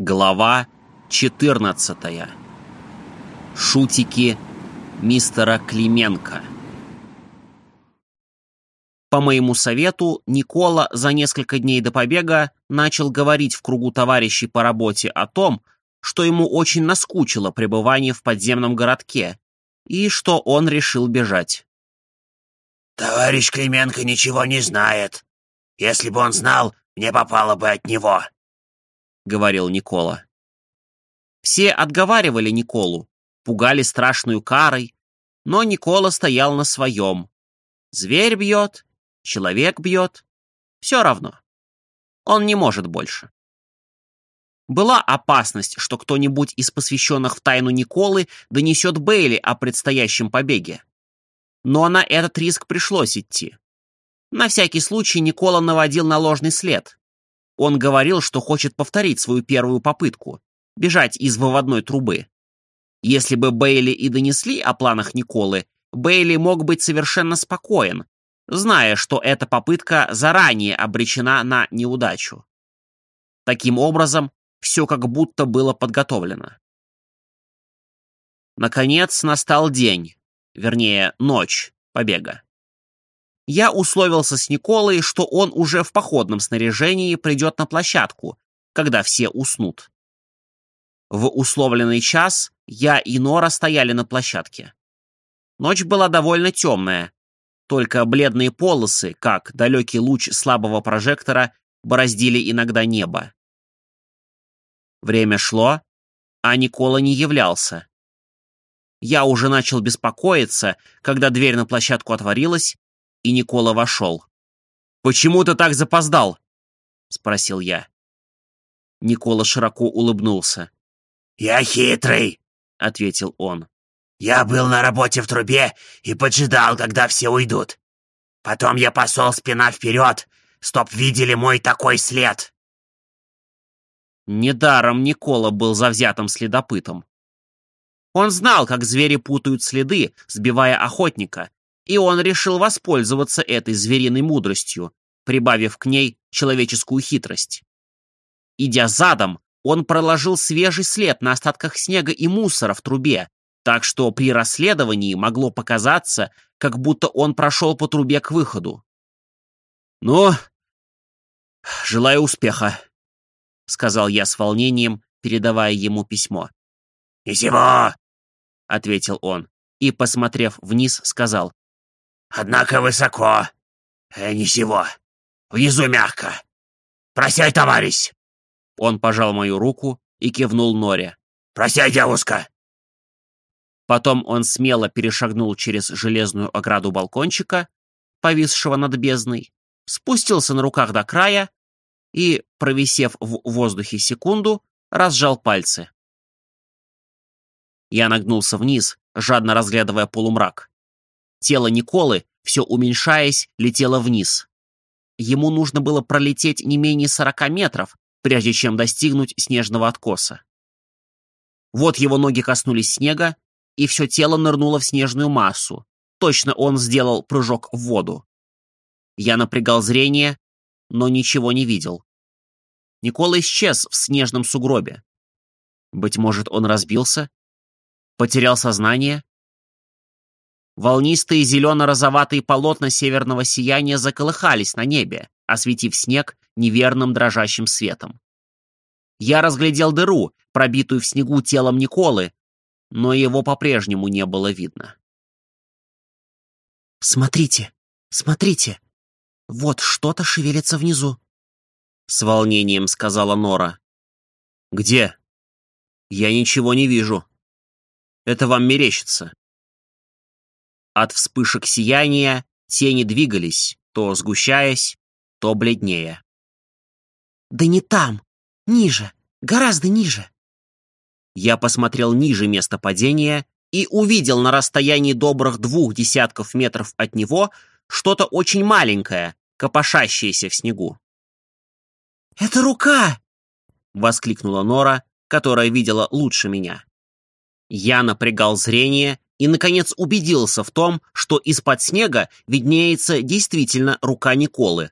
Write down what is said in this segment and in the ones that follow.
Глава 14. Шутики мистера Клименко. По моему совету, Никола за несколько дней до побега начал говорить в кругу товарищей по работе о том, что ему очень наскучило пребывание в подземном городке и что он решил бежать. «Товарищ Клименко ничего не знает. Если бы он знал, мне попало бы от него», — говорил Никола. Все отговаривали Николу, пугали страшную карой, но Никола стоял на своем. Зверь бьет, человек бьет, все равно. Он не может больше. Была опасность, что кто-нибудь из посвященных в тайну Николы донесет Бейли о предстоящем побеге. Но на этот риск пришлось идти. На всякий случай Никола наводил на ложный след. Он говорил, что хочет повторить свою первую попытку — бежать из выводной трубы. Если бы Бейли и донесли о планах Николы, Бейли мог быть совершенно спокоен, зная, что эта попытка заранее обречена на неудачу. Таким образом, все как будто было подготовлено. Наконец настал день, вернее, ночь побега я условился с Николой, что он уже в походном снаряжении придет на площадку, когда все уснут. В условленный час я и Нора стояли на площадке. Ночь была довольно темная, только бледные полосы, как далекий луч слабого прожектора, бороздили иногда небо. Время шло, а Никола не являлся. Я уже начал беспокоиться, когда дверь на площадку отворилась, и Никола вошел. «Почему ты так запоздал?» — спросил я. Никола широко улыбнулся. «Я хитрый», — ответил он. «Я был на работе в трубе и поджидал, когда все уйдут. Потом я посол спина вперед, стоп видели мой такой след». Недаром Никола был завзятым следопытом. Он знал, как звери путают следы, сбивая охотника, и он решил воспользоваться этой звериной мудростью, прибавив к ней человеческую хитрость. Идя задом, он проложил свежий след на остатках снега и мусора в трубе, так что при расследовании могло показаться, как будто он прошел по трубе к выходу. «Ну, желаю успеха», — сказал я с волнением, передавая ему письмо. «Ничего», — ответил он и, посмотрев вниз, сказал. Однако высоко. Э, ничего. Внизу мягко. Прощай, товарищ. Он пожал мою руку и кивнул Норе. Прощай, девушка. Потом он смело перешагнул через железную ограду балкончика, повисшего над бездной, спустился на руках до края и, провисев в воздухе секунду, разжал пальцы. Я нагнулся вниз, жадно разглядывая полумрак. Тело Николы, все уменьшаясь, летело вниз. Ему нужно было пролететь не менее сорока метров, прежде чем достигнуть снежного откоса. Вот его ноги коснулись снега, и все тело нырнуло в снежную массу. Точно он сделал прыжок в воду. Я напрягал зрение, но ничего не видел. Никола исчез в снежном сугробе. Быть может, он разбился? Потерял сознание? Волнистые зелено-розоватые полотна северного сияния заколыхались на небе, осветив снег неверным дрожащим светом. Я разглядел дыру, пробитую в снегу телом Николы, но его по-прежнему не было видно. «Смотрите, смотрите! Вот что-то шевелится внизу!» С волнением сказала Нора. «Где?» «Я ничего не вижу. Это вам мерещится». От вспышек сияния тени двигались, то сгущаясь, то бледнее. «Да не там! Ниже! Гораздо ниже!» Я посмотрел ниже места падения и увидел на расстоянии добрых двух десятков метров от него что-то очень маленькое, копошащееся в снегу. «Это рука!» — воскликнула Нора, которая видела лучше меня. Я напрягал зрение и, наконец, убедился в том, что из-под снега виднеется действительно рука Николы.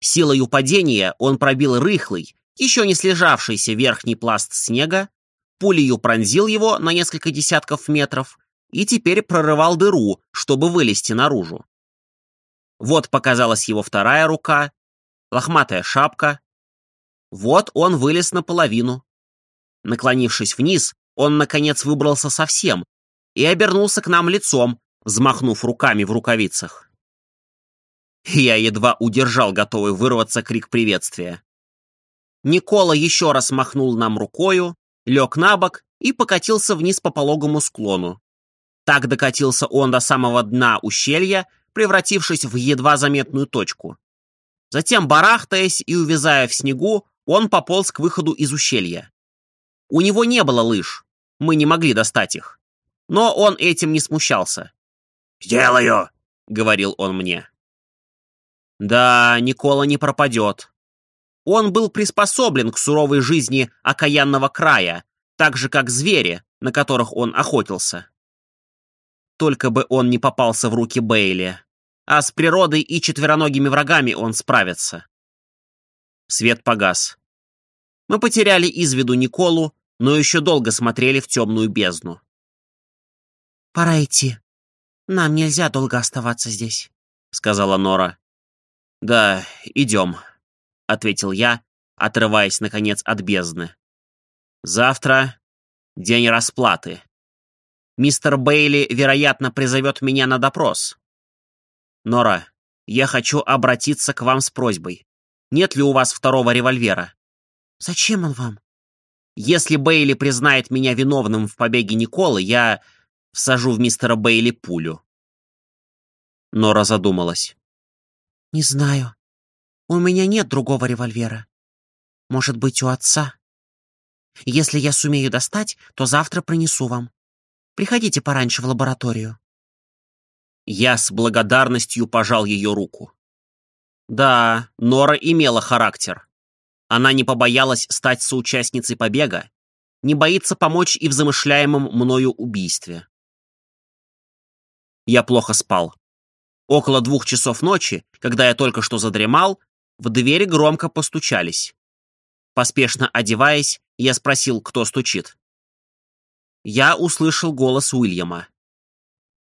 Силою падения он пробил рыхлый, еще не слежавшийся верхний пласт снега, пулею пронзил его на несколько десятков метров и теперь прорывал дыру, чтобы вылезти наружу. Вот показалась его вторая рука, лохматая шапка. Вот он вылез наполовину. Наклонившись вниз, он, наконец, выбрался совсем и обернулся к нам лицом, взмахнув руками в рукавицах. Я едва удержал готовый вырваться крик приветствия. Никола еще раз махнул нам рукою, лег на бок и покатился вниз по пологому склону. Так докатился он до самого дна ущелья, превратившись в едва заметную точку. Затем, барахтаясь и увязая в снегу, он пополз к выходу из ущелья. У него не было лыж, мы не могли достать их. Но он этим не смущался. «Сделаю», — говорил он мне. Да, Никола не пропадет. Он был приспособлен к суровой жизни окаянного края, так же, как звери, на которых он охотился. Только бы он не попался в руки Бейли. А с природой и четвероногими врагами он справится. Свет погас. Мы потеряли из виду Николу, но еще долго смотрели в темную бездну. «Пора идти. Нам нельзя долго оставаться здесь», — сказала Нора. «Да, идем», — ответил я, отрываясь, наконец, от бездны. «Завтра день расплаты. Мистер Бейли, вероятно, призовет меня на допрос. Нора, я хочу обратиться к вам с просьбой. Нет ли у вас второго револьвера?» «Зачем он вам?» «Если Бейли признает меня виновным в побеге Николы, я всажу в мистера Бейли пулю». Нора задумалась. «Не знаю. У меня нет другого револьвера. Может быть, у отца. Если я сумею достать, то завтра принесу вам. Приходите пораньше в лабораторию». Я с благодарностью пожал ее руку. Да, Нора имела характер. Она не побоялась стать соучастницей побега, не боится помочь и в замышляемом мною убийстве. Я плохо спал. Около двух часов ночи, когда я только что задремал, в двери громко постучались. Поспешно одеваясь, я спросил, кто стучит. Я услышал голос Уильяма.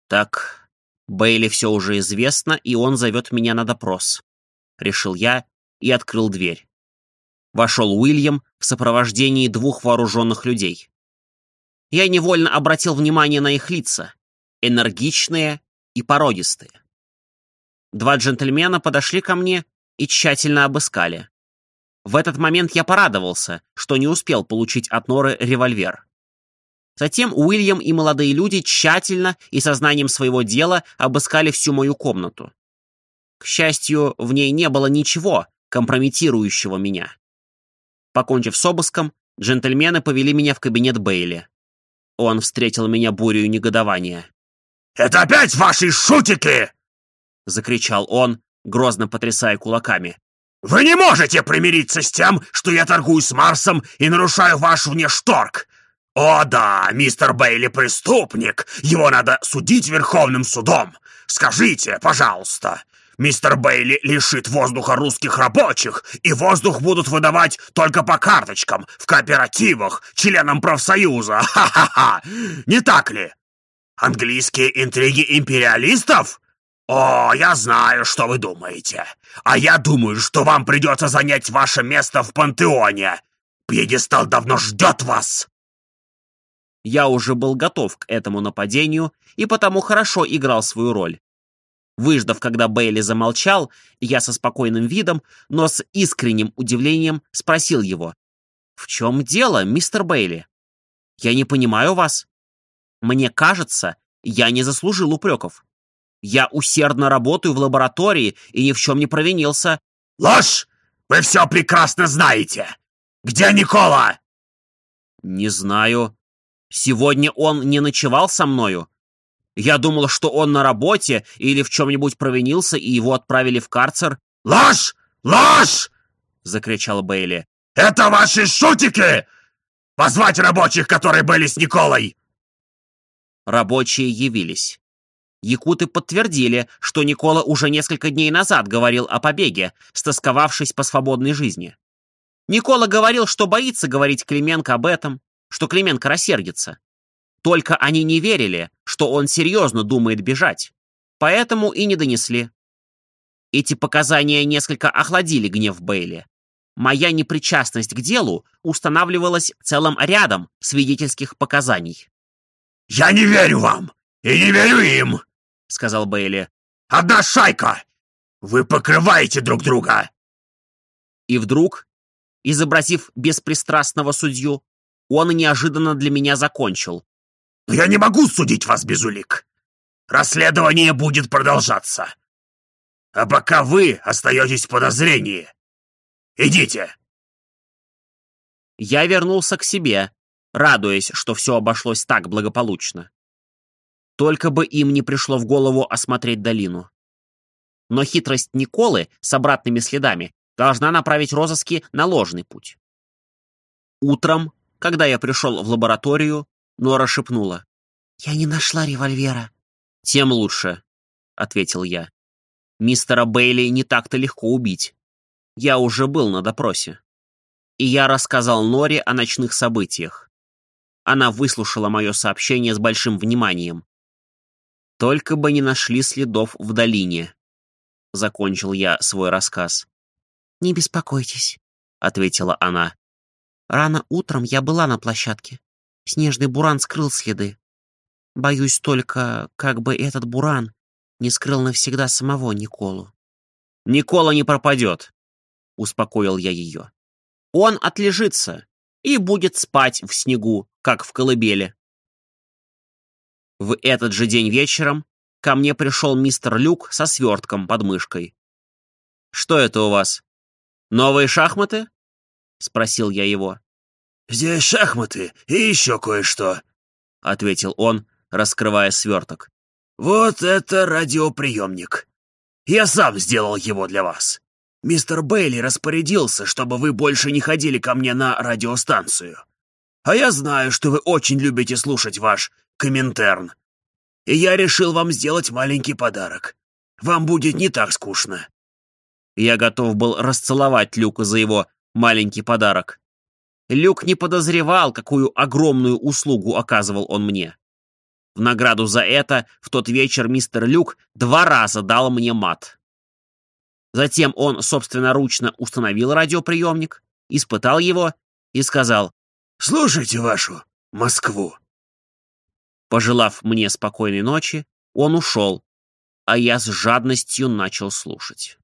«Так, Бейли все уже известно, и он зовет меня на допрос», — решил я и открыл дверь. Вошел Уильям в сопровождении двух вооруженных людей. Я невольно обратил внимание на их лица, энергичные и породистые. Два джентльмена подошли ко мне и тщательно обыскали. В этот момент я порадовался, что не успел получить от Норы револьвер. Затем Уильям и молодые люди тщательно и сознанием своего дела обыскали всю мою комнату. К счастью, в ней не было ничего, компрометирующего меня. Покончив с обыском, джентльмены повели меня в кабинет Бейли. Он встретил меня бурей негодования. «Это опять ваши шутики!» — закричал он, грозно потрясая кулаками. «Вы не можете примириться с тем, что я торгую с Марсом и нарушаю ваш внешторг! О да, мистер Бейли преступник! Его надо судить Верховным судом! Скажите, пожалуйста, мистер Бейли лишит воздуха русских рабочих, и воздух будут выдавать только по карточкам, в кооперативах, членам профсоюза! Ха-ха-ха! Не так ли? Английские интриги империалистов? «О, я знаю, что вы думаете. А я думаю, что вам придется занять ваше место в пантеоне. Пьедестал давно ждет вас!» Я уже был готов к этому нападению и потому хорошо играл свою роль. Выждав, когда Бейли замолчал, я со спокойным видом, но с искренним удивлением спросил его. «В чем дело, мистер Бейли? Я не понимаю вас. Мне кажется, я не заслужил упреков. Я усердно работаю в лаборатории и ни в чем не провинился». «Ложь! Вы все прекрасно знаете! Где Никола?» «Не знаю. Сегодня он не ночевал со мною. Я думал, что он на работе или в чем-нибудь провинился, и его отправили в карцер». «Ложь! Ложь!» — закричал Бейли. «Это ваши шутики! Позвать рабочих, которые были с Николой!» Рабочие явились. Якуты подтвердили, что Никола уже несколько дней назад говорил о побеге, стосковавшись по свободной жизни. Никола говорил, что боится говорить Клименко об этом, что Клименко рассердится. Только они не верили, что он серьезно думает бежать. Поэтому и не донесли. Эти показания несколько охладили гнев Бейли. Моя непричастность к делу устанавливалась целым рядом свидетельских показаний. «Я не верю вам и не верю им», — сказал Бейли. «Одна шайка! Вы покрываете друг друга!» И вдруг, изобразив беспристрастного судью, он неожиданно для меня закончил. «Но я не могу судить вас без улик. Расследование будет продолжаться. А пока вы остаетесь в подозрении, идите!» Я вернулся к себе, радуясь, что все обошлось так благополучно. Только бы им не пришло в голову осмотреть долину. Но хитрость Николы с обратными следами должна направить розыски на ложный путь. Утром, когда я пришел в лабораторию, Нора шепнула. «Я не нашла револьвера». «Тем лучше», — ответил я. «Мистера Бейли не так-то легко убить. Я уже был на допросе». И я рассказал Норе о ночных событиях. Она выслушала мое сообщение с большим вниманием. «Только бы не нашли следов в долине», — закончил я свой рассказ. «Не беспокойтесь», — ответила она. «Рано утром я была на площадке. Снежный буран скрыл следы. Боюсь только, как бы этот буран не скрыл навсегда самого Николу». «Никола не пропадет», — успокоил я ее. «Он отлежится и будет спать в снегу, как в колыбели». В этот же день вечером ко мне пришел мистер Люк со свертком под мышкой. «Что это у вас? Новые шахматы?» — спросил я его. «Здесь шахматы и еще кое-что», — ответил он, раскрывая сверток. «Вот это радиоприемник. Я сам сделал его для вас. Мистер Бейли распорядился, чтобы вы больше не ходили ко мне на радиостанцию. А я знаю, что вы очень любите слушать ваш Коминтерн. И я решил вам сделать маленький подарок. Вам будет не так скучно». Я готов был расцеловать Люка за его маленький подарок. Люк не подозревал, какую огромную услугу оказывал он мне. В награду за это в тот вечер мистер Люк два раза дал мне мат. Затем он собственноручно установил радиоприемник, испытал его и сказал «Слушайте вашу Москву». Пожелав мне спокойной ночи, он ушел, а я с жадностью начал слушать.